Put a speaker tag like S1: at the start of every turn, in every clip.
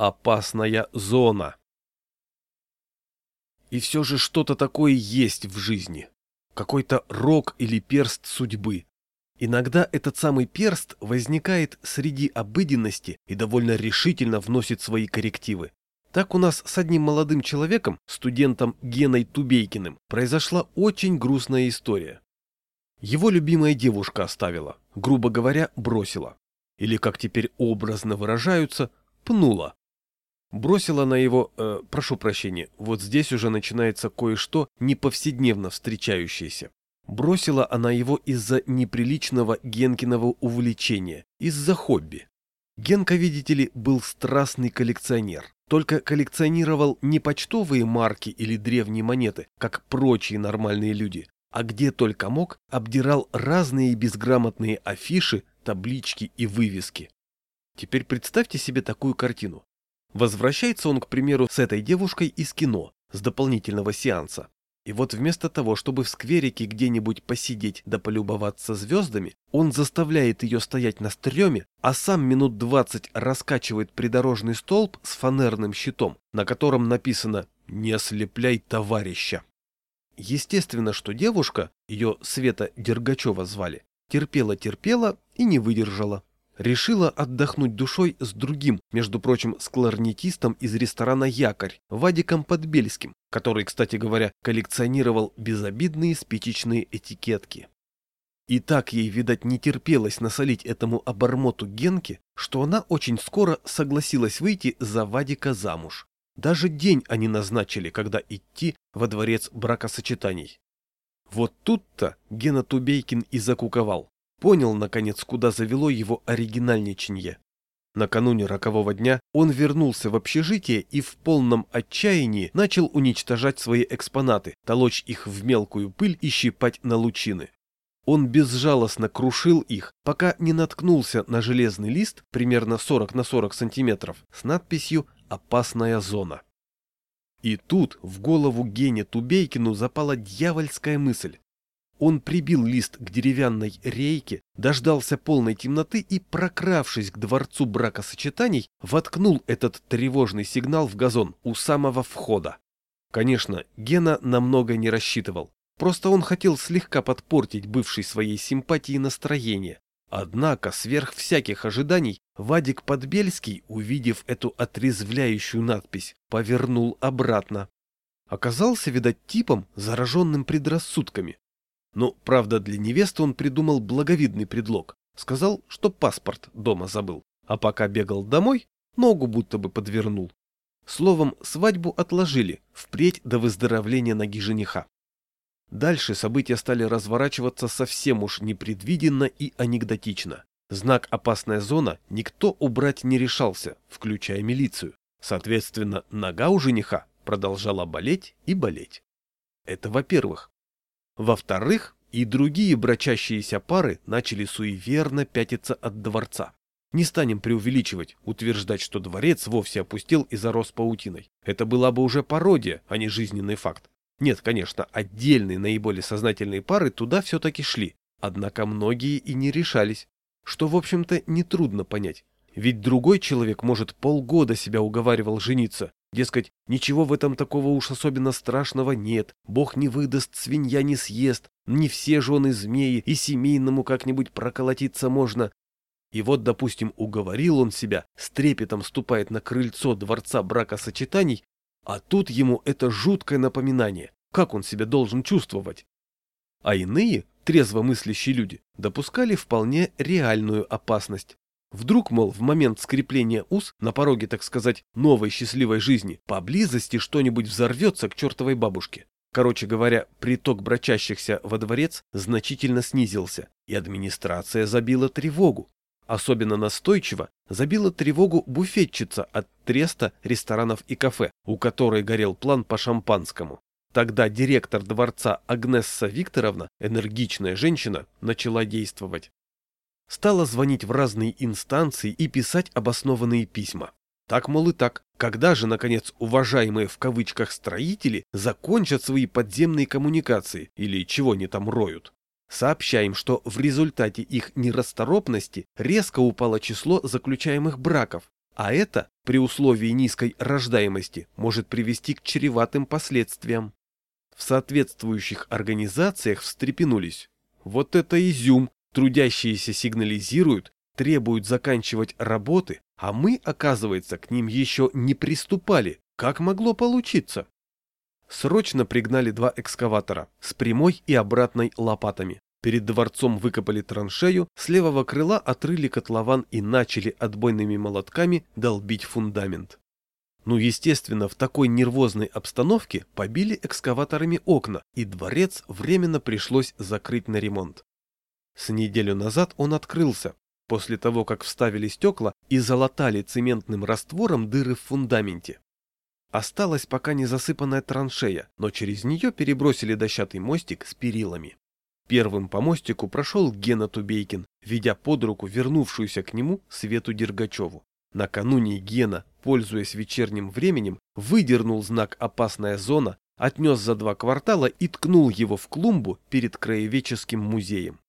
S1: Опасная зона. И все же что-то такое есть в жизни. Какой-то рок или перст судьбы. Иногда этот самый перст возникает среди обыденности и довольно решительно вносит свои коррективы. Так у нас с одним молодым человеком, студентом Геной Тубейкиным, произошла очень грустная история. Его любимая девушка оставила, грубо говоря, бросила. Или, как теперь образно выражаются, пнула. Бросила на его, э, прошу прощения, вот здесь уже начинается кое-что неповседневно встречающееся. Бросила она его из-за неприличного Генкиного увлечения, из-за хобби. Генка, видите ли, был страстный коллекционер, только коллекционировал не почтовые марки или древние монеты, как прочие нормальные люди, а где только мог, обдирал разные безграмотные афиши, таблички и вывески. Теперь представьте себе такую картину. Возвращается он, к примеру, с этой девушкой из кино, с дополнительного сеанса. И вот вместо того, чтобы в скверике где-нибудь посидеть да полюбоваться звездами, он заставляет ее стоять на стреме, а сам минут двадцать раскачивает придорожный столб с фанерным щитом, на котором написано «Не ослепляй товарища». Естественно, что девушка, ее Света Дергачева звали, терпела-терпела и не выдержала решила отдохнуть душой с другим, между прочим, с кларнетистом из ресторана «Якорь», Вадиком Подбельским, который, кстати говоря, коллекционировал безобидные спичечные этикетки. И так ей, видать, не терпелось насолить этому обормоту Генке, что она очень скоро согласилась выйти за Вадика замуж. Даже день они назначили, когда идти во дворец бракосочетаний. Вот тут-то Гена Тубейкин и закуковал. Понял, наконец, куда завело его оригинальничанье. Накануне рокового дня он вернулся в общежитие и в полном отчаянии начал уничтожать свои экспонаты, толочь их в мелкую пыль и щипать на лучины. Он безжалостно крушил их, пока не наткнулся на железный лист, примерно 40 на 40 сантиметров, с надписью «Опасная зона». И тут в голову Гене Тубейкину запала дьявольская мысль. Он прибил лист к деревянной рейке, дождался полной темноты и, прокравшись к дворцу бракосочетаний, воткнул этот тревожный сигнал в газон у самого входа. Конечно, Гена намного не рассчитывал. Просто он хотел слегка подпортить бывшей своей симпатии настроение. Однако, сверх всяких ожиданий, Вадик Подбельский, увидев эту отрезвляющую надпись, повернул обратно. Оказался, видать, типом, зараженным предрассудками. Но, правда, для невесты он придумал благовидный предлог. Сказал, что паспорт дома забыл. А пока бегал домой, ногу будто бы подвернул. Словом, свадьбу отложили, впредь до выздоровления ноги жениха. Дальше события стали разворачиваться совсем уж непредвиденно и анекдотично. Знак «опасная зона» никто убрать не решался, включая милицию. Соответственно, нога у жениха продолжала болеть и болеть. Это во-первых. Во-вторых, и другие брачащиеся пары начали суеверно пятиться от дворца. Не станем преувеличивать, утверждать, что дворец вовсе опустел и зарос паутиной. Это была бы уже пародия, а не жизненный факт. Нет, конечно, отдельные наиболее сознательные пары туда все-таки шли, однако многие и не решались, что, в общем-то, нетрудно понять. Ведь другой человек, может, полгода себя уговаривал жениться, Дескать, ничего в этом такого уж особенно страшного нет, бог не выдаст, свинья не съест, не все жены змеи, и семейному как-нибудь проколотиться можно. И вот, допустим, уговорил он себя, с трепетом ступает на крыльцо дворца бракосочетаний, а тут ему это жуткое напоминание, как он себя должен чувствовать. А иные, трезво мыслящие люди, допускали вполне реальную опасность. Вдруг, мол, в момент скрепления уз, на пороге, так сказать, новой счастливой жизни, поблизости что-нибудь взорвется к чертовой бабушке. Короче говоря, приток брачащихся во дворец значительно снизился, и администрация забила тревогу. Особенно настойчиво забила тревогу буфетчица от треста ресторанов и кафе, у которой горел план по шампанскому. Тогда директор дворца Агнесса Викторовна, энергичная женщина, начала действовать стала звонить в разные инстанции и писать обоснованные письма. Так, мол, и так. Когда же, наконец, уважаемые в кавычках строители закончат свои подземные коммуникации или чего они там роют? Сообщаем, что в результате их нерасторопности резко упало число заключаемых браков, А это, при условии низкой рождаемости, может привести к чреватым последствиям. В соответствующих организациях встрепенулись. Вот это изюм, трудящиеся сигнализируют, требуют заканчивать работы, а мы, оказывается, к ним еще не приступали. Как могло получиться? Срочно пригнали два экскаватора с прямой и обратной лопатами. Перед дворцом выкопали траншею, с левого крыла отрыли котлован и начали отбойными молотками долбить фундамент. Ну, естественно, в такой нервозной обстановке побили экскаваторами окна, и дворец временно пришлось закрыть на ремонт. С неделю назад он открылся, после того, как вставили стекла и залатали цементным раствором дыры в фундаменте. Осталась пока не засыпанная траншея, но через нее перебросили дощатый мостик с перилами. Первым по мостику прошел Гена Тубейкин, ведя под руку вернувшуюся к нему Свету Дергачеву. Накануне Гена, пользуясь вечерним временем, выдернул знак «Опасная зона», отнес за два квартала и ткнул его в клумбу перед краеведческим музеем.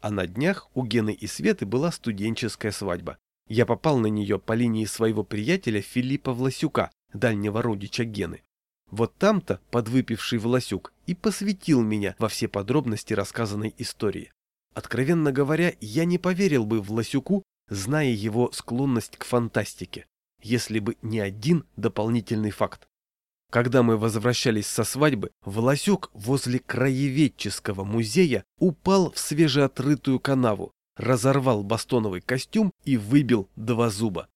S1: А на днях у Гены и Светы была студенческая свадьба. Я попал на нее по линии своего приятеля Филиппа Власюка, дальнего родича Гены. Вот там-то подвыпивший Власюк и посвятил меня во все подробности рассказанной истории. Откровенно говоря, я не поверил бы Власюку, зная его склонность к фантастике, если бы не один дополнительный факт. Когда мы возвращались со свадьбы, Волосек возле краеведческого музея упал в свежеотрытую канаву, разорвал бастоновый костюм и выбил два зуба.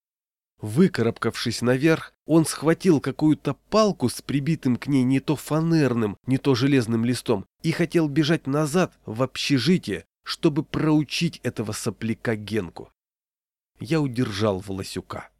S1: Выкарабкавшись наверх, он схватил какую-то палку с прибитым к ней не то фанерным, не то железным листом и хотел бежать назад в общежитие, чтобы проучить этого сопляка Генку. Я удержал Волосюка.